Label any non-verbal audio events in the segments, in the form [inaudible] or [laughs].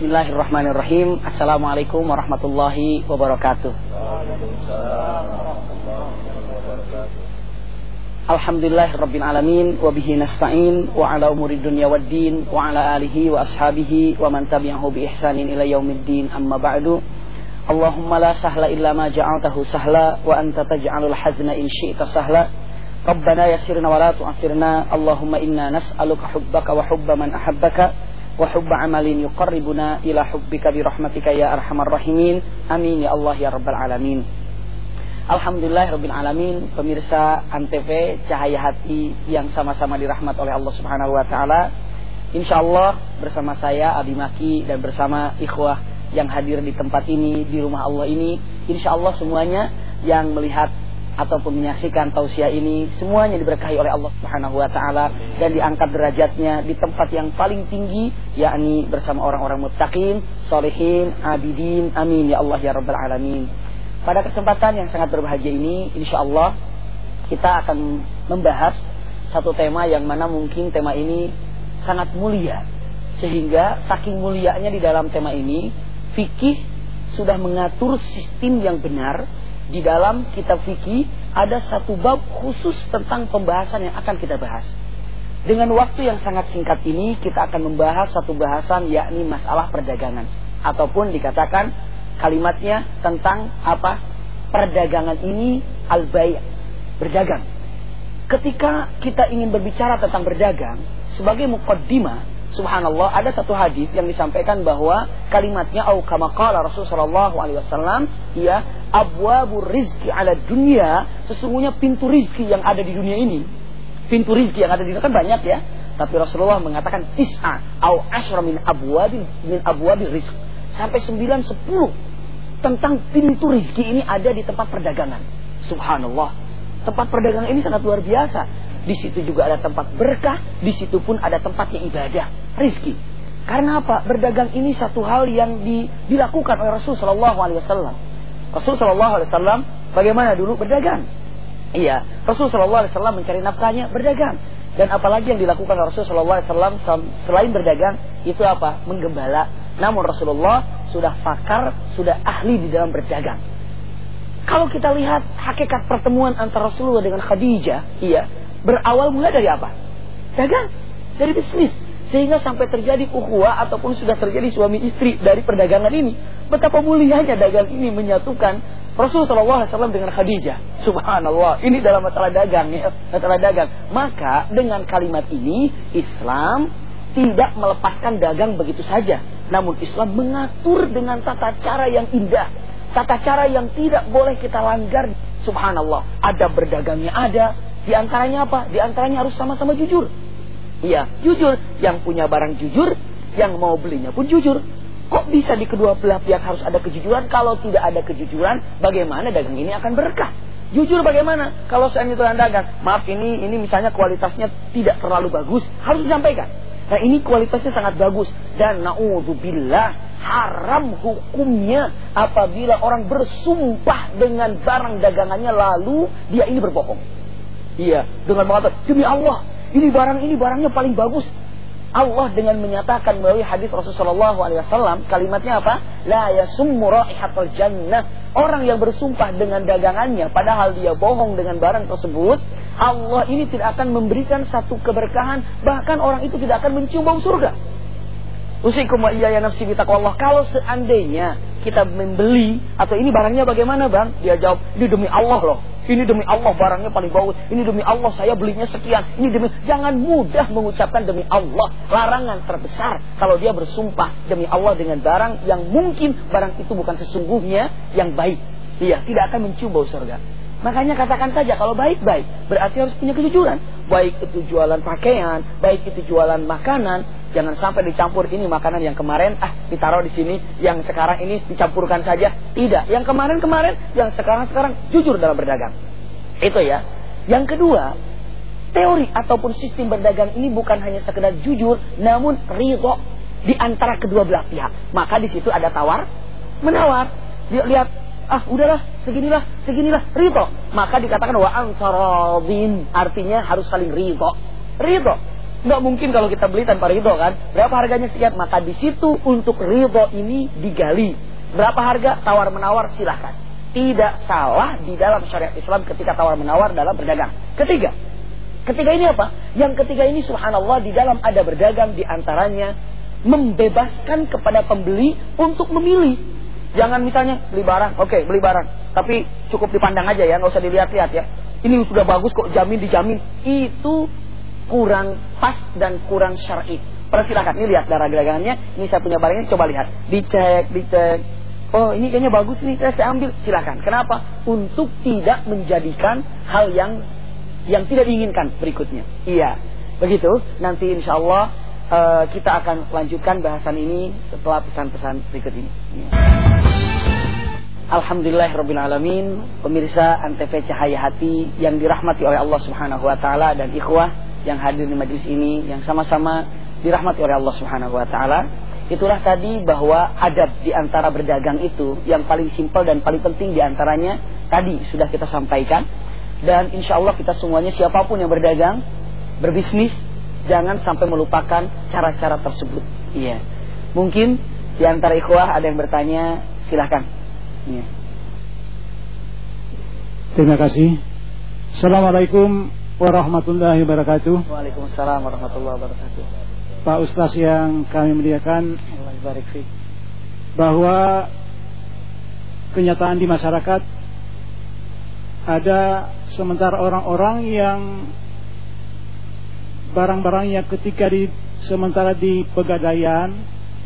Bismillahirrahmanirrahim. Assalamualaikum warahmatullahi wabarakatuh. Alhamdulillah Rabbil Alamin Wa bihi nasta'in Wa ala umuri dunya wad din Wa ala alihi wa ashabihi Wa man tabi'ahu bi ihsanin ila yaumiddin Amma ba'du Allahumma la sahla illa ma ja'altahu sahla Wa anta taj'alul hazna in syi'ta sahla Rabbana yasirna wa la tu'asirna Allahumma inna nas'aluka hubbaka wa hubba man ahabbaka Amalin yuqarribuna ila hubbika bi rahmatika ya arhamar rahimin. Amin ya Allah ya Rabbal Alamin. Alhamdulillah Rabbil Alamin. Pemirsa Antv Cahaya Hati Yang sama-sama dirahmat oleh Allah Subhanahu Wa Taala. Insya Allah bersama saya Abi Maki Dan bersama ikhwah yang hadir di tempat ini Di rumah Allah ini Insya Allah semuanya yang melihat Ataupun menyaksikan tausiah ini Semuanya diberkahi oleh Allah Subhanahu Wa Taala Dan diangkat derajatnya di tempat yang paling tinggi Yakni bersama orang-orang muttaqin Solehin, abidin, amin Ya Allah ya Rabbal Alamin pada kesempatan yang sangat berbahagia ini, insya Allah kita akan membahas satu tema yang mana mungkin tema ini sangat mulia. Sehingga saking mulianya di dalam tema ini, fikih sudah mengatur sistem yang benar. Di dalam kitab fikih ada satu bab khusus tentang pembahasan yang akan kita bahas. Dengan waktu yang sangat singkat ini, kita akan membahas satu bahasan yakni masalah perdagangan. Ataupun dikatakan kalimatnya tentang apa? Perdagangan ini al-bay' berdagang. Ketika kita ingin berbicara tentang berdagang sebagai mukaddimah, subhanallah ada satu hadis yang disampaikan bahwa kalimatnya au kama qala Rasulullah sallallahu alaihi wasallam ya abwabur rizki ala dunia sesungguhnya pintu rizki yang ada di dunia ini pintu rizki yang ada di dunia kan banyak ya tapi Rasulullah mengatakan tis'a au asyra min abwabil min abwabil rizq sampai 9 10 tentang pintu rizki ini ada di tempat perdagangan. Subhanallah. Tempat perdagangan ini sangat luar biasa. Di situ juga ada tempat berkah, di situ pun ada tempatnya ibadah, rizki. Karena apa? Berdagang ini satu hal yang di, dilakukan oleh Rasul Shallallahu Alaihi Wasallam. Rasul Shallallahu Alaihi Wasallam bagaimana dulu berdagang? Iya, Rasul Shallallahu Alaihi Wasallam mencari nafkahnya berdagang. Dan apalagi yang dilakukan Rasul Shallallahu Alaihi Wasallam selain berdagang itu apa? Menggembala. Namun Rasulullah sudah pakar, sudah ahli di dalam berdagang. Kalau kita lihat hakikat pertemuan antara Rasulullah dengan Khadijah, iya, berawal mulai dari apa? Dagang, dari bisnis. Sehingga sampai terjadi ukhuwah ataupun sudah terjadi suami istri dari perdagangan ini. Betapa mulianya dagang ini menyatukan Rasulullah SAW dengan Khadijah. Subhanallah. Ini dalam masalah dagang ya. Masalah dagang. Maka dengan kalimat ini Islam tidak melepaskan dagang begitu saja. Namun Islam mengatur dengan tata cara yang indah. Tata cara yang tidak boleh kita langgar. Subhanallah. Ada berdagangnya ada. Di antaranya apa? Di antaranya harus sama-sama jujur. Iya, jujur. Yang punya barang jujur. Yang mau belinya pun jujur. Kok bisa di kedua belah pihak harus ada kejujuran? Kalau tidak ada kejujuran, bagaimana dagang ini akan berkah? Jujur bagaimana? Kalau saya itu dagang, maaf ini ini misalnya kualitasnya tidak terlalu bagus, harus disampaikan. Nah ini kualitasnya sangat bagus dan naudzubillah haram hukumnya apabila orang bersumpah dengan barang dagangannya lalu dia ini berbohong. Iya, dengan mengatakan demi Allah, ini barang ini barangnya paling bagus. Allah dengan menyatakan melalui hadis Rasulullah SAW kalimatnya apa? La yasummu jannah. Orang yang bersumpah dengan dagangannya padahal dia bohong dengan barang tersebut, Allah ini tidak akan memberikan satu keberkahan, bahkan orang itu tidak akan mencium bau surga. Usikum wa iya nafsi Allah. Kalau seandainya kita membeli atau ini barangnya bagaimana bang? Dia jawab, ini demi Allah loh. Ini demi Allah barangnya paling bagus. Ini demi Allah saya belinya sekian. Ini demi jangan mudah mengucapkan demi Allah. Larangan terbesar kalau dia bersumpah demi Allah dengan barang yang mungkin barang itu bukan sesungguhnya yang baik. Iya, tidak akan mencium bau surga. Makanya katakan saja kalau baik-baik berarti harus punya kejujuran. Baik itu jualan pakaian, baik itu jualan makanan, jangan sampai dicampur ini makanan yang kemarin ah ditaruh di sini, yang sekarang ini dicampurkan saja. Tidak, yang kemarin-kemarin, yang sekarang-sekarang jujur dalam berdagang. Itu ya. Yang kedua, teori ataupun sistem berdagang ini bukan hanya sekedar jujur, namun ridho di antara kedua belah pihak. Maka di situ ada tawar menawar. Lihat, ah udahlah seginilah seginilah ridho maka dikatakan wa antaradin artinya harus saling ridho ridho Nggak mungkin kalau kita beli tanpa ridho kan. Berapa harganya sekian? Maka di situ untuk ridho ini digali. Berapa harga? Tawar menawar silahkan. Tidak salah di dalam syariat Islam ketika tawar menawar dalam berdagang. Ketiga. Ketiga ini apa? Yang ketiga ini subhanallah di dalam ada berdagang di antaranya membebaskan kepada pembeli untuk memilih. Jangan misalnya beli barang, oke okay, beli barang, tapi cukup dipandang aja ya, nggak usah dilihat-lihat ya. Ini sudah bagus kok, jamin dijamin. Itu kurang pas dan kurang syar'i. Persilakan, ini lihat darah geragannya. Ini saya punya barang ini, coba lihat. Dicek, dicek. Oh ini kayaknya bagus nih, saya ambil. Silakan. Kenapa? Untuk tidak menjadikan hal yang yang tidak diinginkan berikutnya. Iya, begitu. Nanti insya Allah uh, kita akan lanjutkan bahasan ini setelah pesan-pesan berikut ini. Ya. Alhamdulillah Rabbil Alamin Pemirsa Antv Cahaya Hati Yang dirahmati oleh Allah Subhanahu Wa Taala Dan ikhwah yang hadir di majlis ini Yang sama-sama dirahmati oleh Allah Subhanahu Wa Taala. Itulah tadi bahwa adab di antara berdagang itu Yang paling simpel dan paling penting di antaranya Tadi sudah kita sampaikan. Dan insya Allah kita semuanya siapa pun yang berdagang Berbisnis Jangan sampai melupakan cara-cara tersebut. Iya. Mungkin di antara ikhwah ada yang bertanya Silahkan Ya. Terima kasih. Assalamualaikum warahmatullahi wabarakatuh. Waalaikumsalam warahmatullahi wabarakatuh. Pak Ustaz yang kami muliakan, bahwa kenyataan di masyarakat ada sementara orang-orang yang barang-barangnya ketika di sementara di pegadaian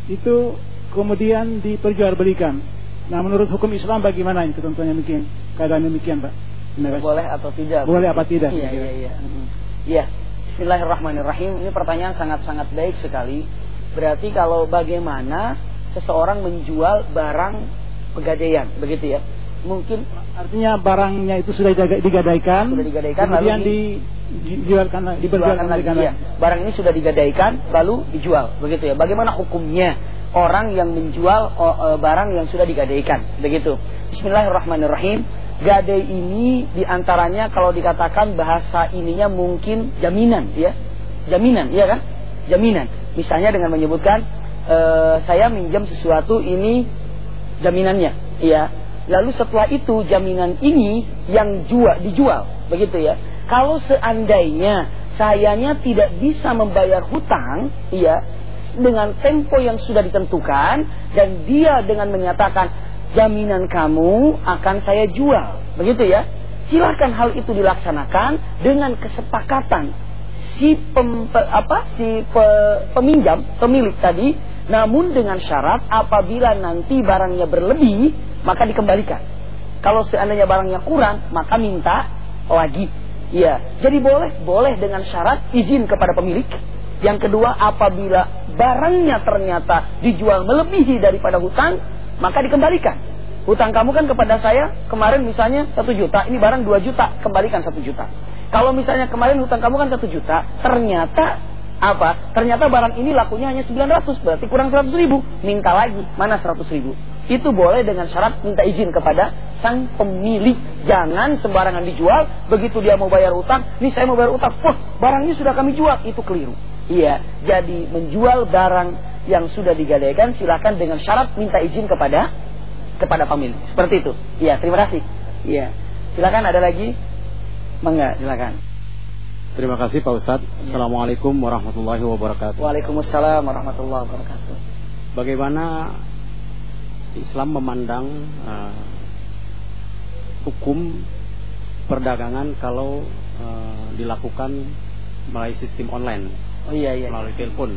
itu kemudian diperjualbelikan Nah menurut hukum Islam bagaimana ini ketentuannya demikian? Keadaan demikian Pak? Boleh atau tidak? Boleh apa tidak? Iya, iya, iya. Iya. Bismillahirrahmanirrahim. Ini pertanyaan sangat-sangat baik sekali. Berarti kalau bagaimana seseorang menjual barang pegadaian, begitu ya? Mungkin artinya barangnya itu sudah digadaikan, sudah digadaikan kemudian lalu di, dijualkan, dijualkan lagi. Iya. Barang ini sudah digadaikan lalu dijual, begitu ya? Bagaimana hukumnya? Orang yang menjual e, barang yang sudah digadaikan. Begitu. Bismillahirrahmanirrahim. Gadai ini di antaranya kalau dikatakan bahasa ininya mungkin jaminan, ya, jaminan, iya kan? Jaminan. Misalnya dengan menyebutkan e, saya minjam sesuatu ini jaminannya, ya. Lalu setelah itu jaminan ini yang jual dijual, begitu ya. Kalau seandainya sayanya tidak bisa membayar hutang, iya, dengan tempo yang sudah ditentukan dan dia dengan menyatakan jaminan kamu akan saya jual. Begitu ya. Silakan hal itu dilaksanakan dengan kesepakatan si pem, apa si pe, peminjam, pemilik tadi, namun dengan syarat apabila nanti barangnya berlebih, maka dikembalikan. Kalau seandainya barangnya kurang, maka minta lagi. Ya, jadi boleh, boleh dengan syarat izin kepada pemilik yang kedua, apabila barangnya ternyata dijual melebihi daripada hutang, maka dikembalikan. Hutang kamu kan kepada saya kemarin misalnya satu juta, ini barang dua juta, kembalikan satu juta. Kalau misalnya kemarin hutang kamu kan satu juta, ternyata apa? Ternyata barang ini lakunya hanya 900, berarti kurang 100 ribu. Minta lagi, mana 100 ribu? Itu boleh dengan syarat minta izin kepada sang pemilik. Jangan sembarangan dijual, begitu dia mau bayar utang, ini saya mau bayar utang, wah barangnya sudah kami jual, itu keliru. Iya, jadi menjual barang yang sudah digadaikan silakan dengan syarat minta izin kepada kepada pemilik. Seperti itu. Iya, terima kasih. Iya. Silakan ada lagi? Mangga, silakan. Terima kasih Pak Ustadz. Assalamualaikum warahmatullahi wabarakatuh. Waalaikumsalam warahmatullahi wabarakatuh. Bagaimana Islam memandang uh, hukum perdagangan kalau uh, dilakukan melalui sistem online? Oh iya iya. Melalui telepon.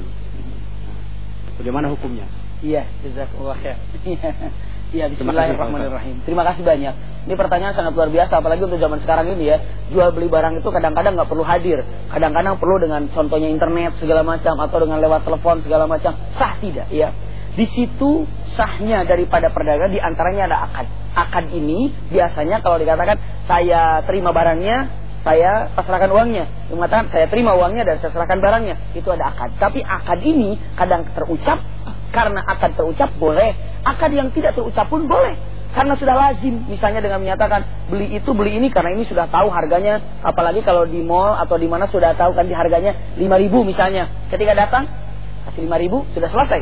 Bagaimana hukumnya? Iya, jazakallah khair. [laughs] Iya, bismillahirrahmanirrahim. Terima kasih banyak. Ini pertanyaan sangat luar biasa, apalagi untuk zaman sekarang ini ya. Jual beli barang itu kadang-kadang nggak perlu hadir. Kadang-kadang perlu dengan contohnya internet segala macam atau dengan lewat telepon segala macam. Sah tidak ya? Di situ sahnya daripada perdagangan di antaranya ada akad. Akad ini biasanya kalau dikatakan saya terima barangnya, saya pasrahkan uangnya. Yang mengatakan saya terima uangnya dan saya serahkan barangnya. Itu ada akad. Tapi akad ini kadang terucap karena akad terucap boleh. Akad yang tidak terucap pun boleh. Karena sudah lazim, misalnya dengan menyatakan beli itu beli ini karena ini sudah tahu harganya, apalagi kalau di mall atau di mana sudah tahu kan di harganya 5000 misalnya. Ketika datang kasih 5000 sudah selesai.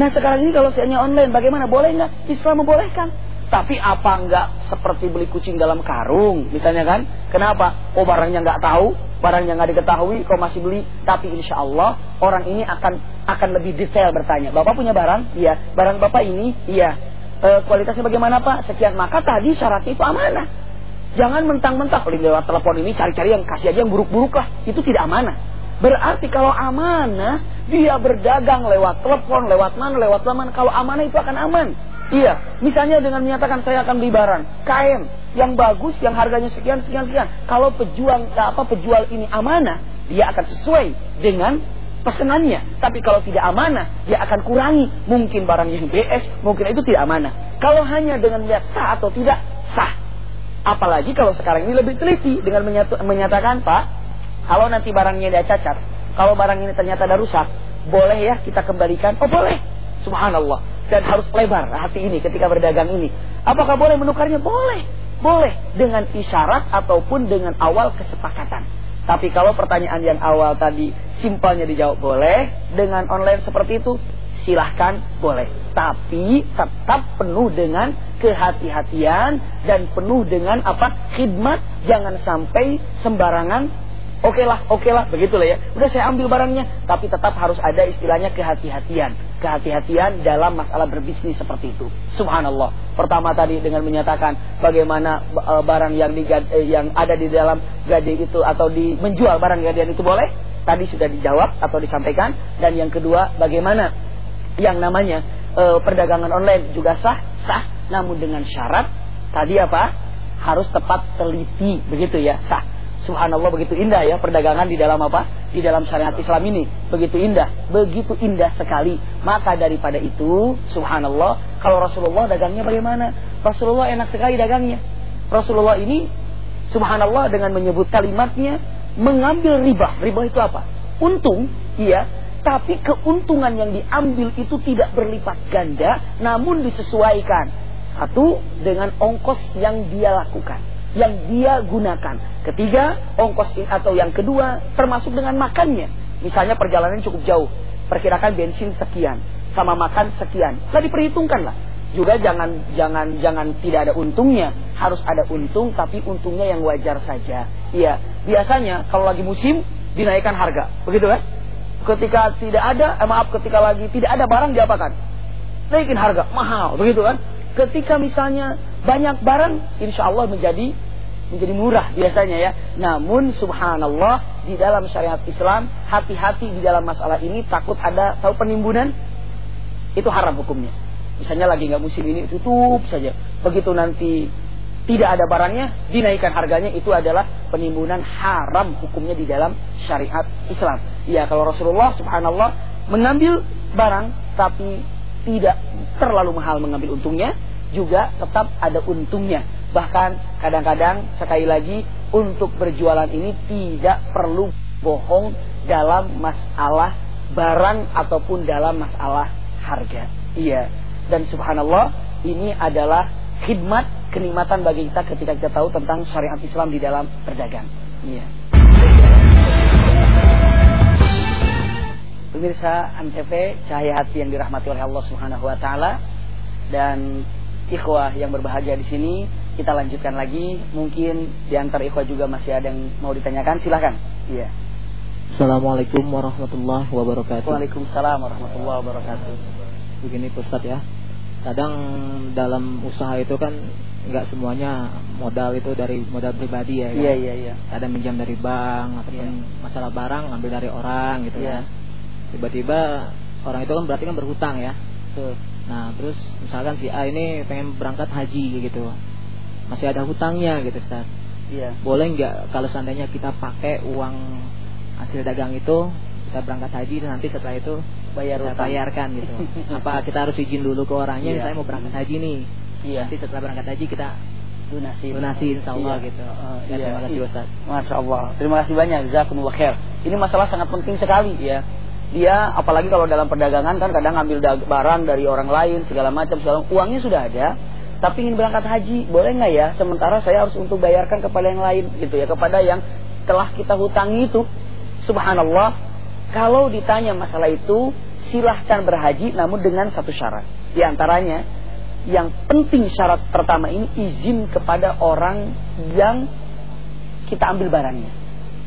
Nah sekarang ini kalau seandainya online bagaimana? Boleh nggak? Islam membolehkan. Tapi apa enggak seperti beli kucing dalam karung misalnya kan? Kenapa? Oh barangnya nggak tahu, barangnya nggak diketahui, kok masih beli? Tapi insya Allah orang ini akan akan lebih detail bertanya. Bapak punya barang? Iya. Barang bapak ini? Iya. E, kualitasnya bagaimana pak? Sekian. Maka tadi syaratnya itu amanah. Jangan mentang-mentang kalau lewat telepon ini cari-cari yang kasih aja yang buruk-buruk lah. Itu tidak amanah. Berarti kalau amanah dia berdagang lewat telepon, lewat mana, lewat mana. Kalau amanah itu akan aman. Iya, misalnya dengan menyatakan saya akan beli barang kain yang bagus, yang harganya sekian sekian sekian. Kalau pejuang apa pejual ini amanah, dia akan sesuai dengan pesenannya. Tapi kalau tidak amanah, dia akan kurangi. Mungkin barang yang BS, mungkin itu tidak amanah. Kalau hanya dengan melihat sah atau tidak, sah. Apalagi kalau sekarang ini lebih teliti dengan menyatakan, Pak, kalau nanti barangnya dia cacat, kalau barang ini ternyata ada rusak, boleh ya kita kembalikan? Oh boleh. Subhanallah dan harus lebar hati ini ketika berdagang ini. Apakah boleh menukarnya? Boleh. Boleh dengan isyarat ataupun dengan awal kesepakatan. Tapi kalau pertanyaan yang awal tadi simpelnya dijawab boleh, dengan online seperti itu silahkan boleh. Tapi tetap penuh dengan kehati-hatian dan penuh dengan apa? khidmat. Jangan sampai sembarangan Oke lah, oke lah, begitulah ya. Udah saya ambil barangnya, tapi tetap harus ada istilahnya kehati-hatian. Kehati-hatian dalam masalah berbisnis seperti itu. Subhanallah. Pertama tadi dengan menyatakan bagaimana e, barang yang di, e, yang ada di dalam gading itu atau di menjual barang gading itu boleh. Tadi sudah dijawab atau disampaikan. Dan yang kedua, bagaimana yang namanya e, perdagangan online juga sah, sah. Namun dengan syarat tadi apa? Harus tepat teliti, begitu ya, sah Subhanallah begitu indah ya perdagangan di dalam apa? Di dalam syariat Islam ini. Begitu indah, begitu indah sekali. Maka daripada itu, subhanallah, kalau Rasulullah dagangnya bagaimana? Rasulullah enak sekali dagangnya. Rasulullah ini subhanallah dengan menyebut kalimatnya mengambil riba. Riba itu apa? Untung, iya, tapi keuntungan yang diambil itu tidak berlipat ganda, namun disesuaikan. Satu dengan ongkos yang dia lakukan yang dia gunakan. Ketiga, ongkos atau yang kedua termasuk dengan makannya. Misalnya perjalanan cukup jauh, perkirakan bensin sekian, sama makan sekian. Lah diperhitungkan lah. Juga jangan jangan jangan tidak ada untungnya, harus ada untung tapi untungnya yang wajar saja. Iya, biasanya kalau lagi musim dinaikkan harga, begitu kan? Ketika tidak ada, eh, maaf ketika lagi tidak ada barang diapakan? Naikin harga, mahal, begitu kan? Ketika misalnya banyak barang, insya Allah menjadi menjadi murah biasanya ya. Namun subhanallah di dalam syariat Islam hati-hati di dalam masalah ini takut ada tahu penimbunan itu haram hukumnya. Misalnya lagi nggak musim ini tutup saja. Begitu nanti tidak ada barangnya dinaikkan harganya itu adalah penimbunan haram hukumnya di dalam syariat Islam. Ya kalau Rasulullah subhanallah mengambil barang tapi tidak terlalu mahal mengambil untungnya juga tetap ada untungnya Bahkan kadang-kadang sekali lagi untuk berjualan ini tidak perlu bohong dalam masalah barang ataupun dalam masalah harga. Iya. Dan subhanallah ini adalah khidmat kenikmatan bagi kita ketika kita tahu tentang syariat Islam di dalam berdagang. Iya. Pemirsa Antv, cahaya hati yang dirahmati oleh Allah Subhanahu wa taala dan ikhwah yang berbahagia di sini kita lanjutkan lagi. Mungkin di antar ikhwah juga masih ada yang mau ditanyakan. Silahkan. Iya. Assalamualaikum warahmatullahi wabarakatuh. Waalaikumsalam warahmatullahi wabarakatuh. Begini Ustaz ya. Kadang dalam usaha itu kan nggak semuanya modal itu dari modal pribadi ya. Iya iya iya. Kadang minjam dari bank ataupun iya. masalah barang ngambil dari orang gitu iya. ya. Tiba-tiba orang itu kan berarti kan berhutang ya. Tuh. Nah terus misalkan si A ini pengen berangkat haji gitu masih ada hutangnya gitu Ustaz. Iya. Boleh nggak kalau seandainya kita pakai uang hasil dagang itu kita berangkat haji dan nanti setelah itu bayar kita bayarkan gitu. Apa kita harus izin dulu ke orangnya iya. saya mau berangkat haji nih. Iya. Nanti setelah berangkat haji kita lunasi lunasi insya Allah iya. gitu. Uh, iya. Terima kasih Ustaz. Masya Allah. Terima kasih banyak. Jazakumullah khair. Ini masalah sangat penting sekali ya. Dia apalagi kalau dalam perdagangan kan kadang ambil barang dari orang lain segala macam segala uangnya sudah ada tapi ingin berangkat haji, boleh nggak ya? Sementara saya harus untuk bayarkan kepada yang lain, gitu ya, kepada yang telah kita hutangi itu. Subhanallah, kalau ditanya masalah itu, silahkan berhaji, namun dengan satu syarat. Di antaranya, yang penting syarat pertama ini izin kepada orang yang kita ambil barangnya.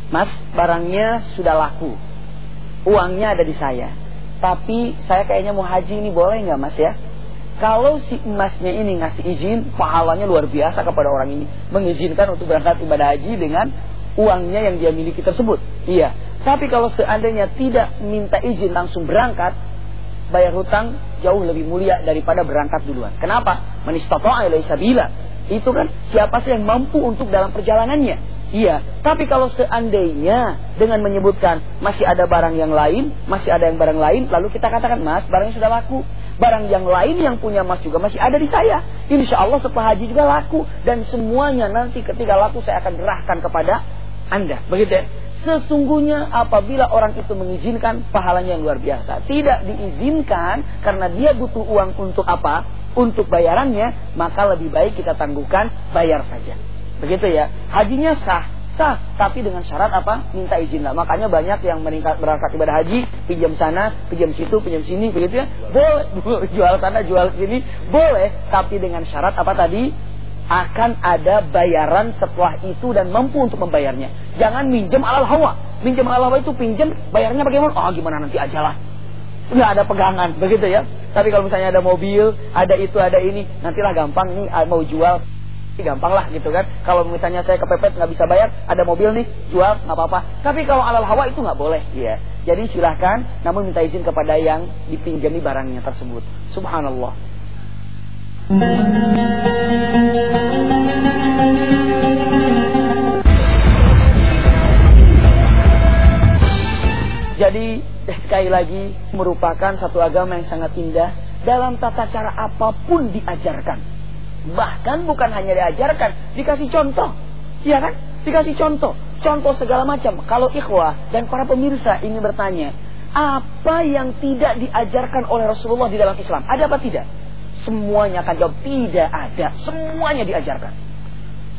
Mas, barangnya sudah laku. Uangnya ada di saya. Tapi saya kayaknya mau haji ini boleh nggak mas ya? Kalau si emasnya ini ngasih izin, pahalanya luar biasa kepada orang ini. Mengizinkan untuk berangkat ibadah haji dengan uangnya yang dia miliki tersebut. Iya. Tapi kalau seandainya tidak minta izin langsung berangkat, bayar hutang jauh lebih mulia daripada berangkat duluan. Kenapa? Manistata'a ilai sabila. Itu kan siapa sih yang mampu untuk dalam perjalanannya. Iya, tapi kalau seandainya dengan menyebutkan masih ada barang yang lain, masih ada yang barang lain, lalu kita katakan mas, barangnya sudah laku. Barang yang lain yang punya mas juga masih ada di saya. Insya Allah setelah haji juga laku. Dan semuanya nanti ketika laku saya akan gerahkan kepada anda. Begitu ya? Sesungguhnya apabila orang itu mengizinkan pahalanya yang luar biasa. Tidak diizinkan karena dia butuh uang untuk apa? Untuk bayarannya, maka lebih baik kita tangguhkan bayar saja. Begitu ya. Hajinya sah, sah, tapi dengan syarat apa? Minta izin lah. Makanya banyak yang meningkat berangkat ibadah haji, pinjam sana, pinjam situ, pinjam sini, begitu ya. [laughs] Boleh jual sana, jual sini, boleh, tapi dengan syarat apa tadi? Akan ada bayaran setelah itu dan mampu untuk membayarnya. Jangan minjem alal hawa. Minjem alal hawa itu pinjam, bayarnya bagaimana? Oh gimana nanti aja lah. Nggak ada pegangan, begitu ya. Tapi kalau misalnya ada mobil, ada itu, ada ini, nantilah gampang nih mau jual gampang lah gitu kan. Kalau misalnya saya kepepet nggak bisa bayar, ada mobil nih, jual nggak apa-apa. Tapi kalau alal hawa itu nggak boleh, ya. Jadi silahkan, namun minta izin kepada yang dipinjami barangnya tersebut. Subhanallah. Jadi sekali lagi merupakan satu agama yang sangat indah dalam tata cara apa pun diajarkan. Bahkan bukan hanya diajarkan, dikasih contoh. Iya kan? Dikasih contoh. Contoh segala macam. Kalau ikhwah dan para pemirsa ingin bertanya, apa yang tidak diajarkan oleh Rasulullah di dalam Islam? Ada apa tidak? Semuanya akan jawab tidak ada. Semuanya diajarkan.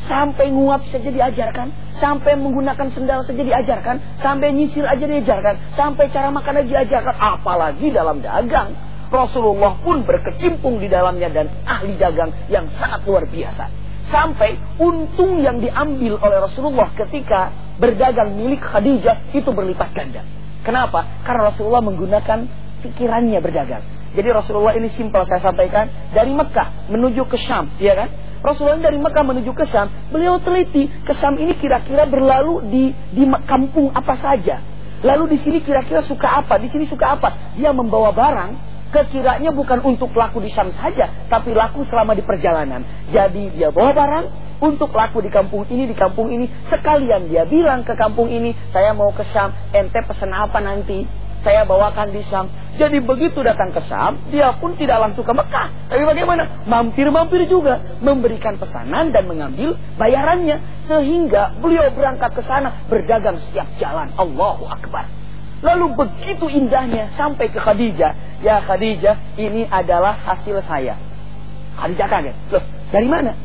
Sampai nguap saja diajarkan, sampai menggunakan sendal saja diajarkan, sampai nyisir aja diajarkan, sampai cara makan aja diajarkan, apalagi dalam dagang. Rasulullah pun berkecimpung di dalamnya dan ahli dagang yang sangat luar biasa. Sampai untung yang diambil oleh Rasulullah ketika berdagang milik Khadijah itu berlipat ganda. Kenapa? Karena Rasulullah menggunakan pikirannya berdagang. Jadi Rasulullah ini simpel saya sampaikan dari Mekah menuju ke Syam, ya kan? Rasulullah dari Mekah menuju ke Syam, beliau teliti ke Syam ini kira-kira berlalu di di kampung apa saja. Lalu di sini kira-kira suka apa? Di sini suka apa? Dia membawa barang kekiranya bukan untuk laku di Syam saja, tapi laku selama di perjalanan. Jadi dia bawa barang untuk laku di kampung ini, di kampung ini. Sekalian dia bilang ke kampung ini, saya mau ke Syam, ente pesen apa nanti? Saya bawakan di Syam. Jadi begitu datang ke Syam, dia pun tidak langsung ke Mekah. Tapi bagaimana? Mampir-mampir juga. Memberikan pesanan dan mengambil bayarannya. Sehingga beliau berangkat ke sana berdagang setiap jalan. Allahu Akbar. Lalu begitu indahnya sampai ke Khadijah. Ya Khadijah, ini adalah hasil saya. Khadijah kaget. Loh, dari mana?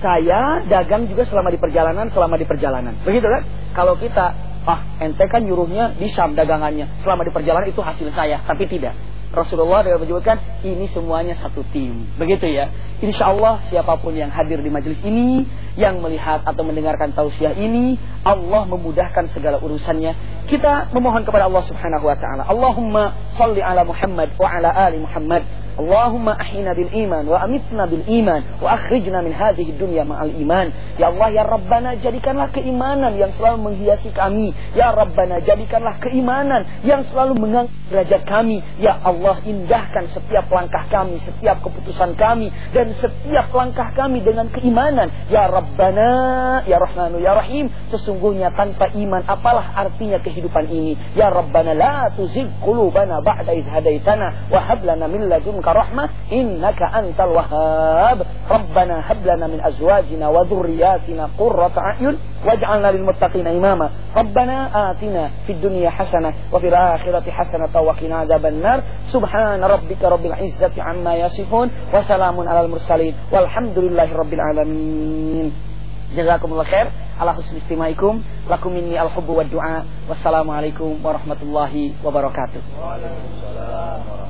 Saya dagang juga selama di perjalanan, selama di perjalanan. Begitu kan? Kalau kita, ah ente kan nyuruhnya di Syam dagangannya. Selama di perjalanan itu hasil saya. Tapi tidak. Rasulullah dengan menyebutkan ini semuanya satu tim. Begitu ya. Insya Allah siapa pun yang hadir di majelis ini, yang melihat atau mendengarkan tausiah ini, Allah memudahkan segala urusannya. Kita memohon kepada Allah Subhanahu wa taala. Allahumma salli ala Muhammad wa ala ali Muhammad Allahumma ahina bil iman wa amitna bil iman wa akhrijna min hadhihi dunya ma'al iman. Ya Allah ya Rabbana jadikanlah keimanan yang selalu menghiasi kami. Ya Rabbana jadikanlah keimanan yang selalu mengangkat derajat kami. Ya Allah indahkan setiap langkah kami, setiap keputusan kami dan setiap langkah kami dengan keimanan. Ya Rabbana ya Rahmanu ya Rahim. Sesungguhnya tanpa iman apalah artinya kehidupan ini? Ya Rabbana la tuzigh qulubana ba'da idh hadaitana wa hab lana min ladunka narjumuka rahmah innaka antal wahhab. Rabbana hab lana min azwajina wa dhurriyyatina qurrata a'yun waj'alna lil muttaqina imama. Rabbana atina fid dunya hasanah wa fil akhirati hasanah wa qina adzabannar. Subhana rabbika rabbil izzati amma yasifun wa salamun alal mursalin walhamdulillahi rabbil alamin. Jazakumullah khair ala husni istimaikum. Lakum minni al-hubbu du'a. Warahmatullahi wabarakatuh. Waalaikumsalam.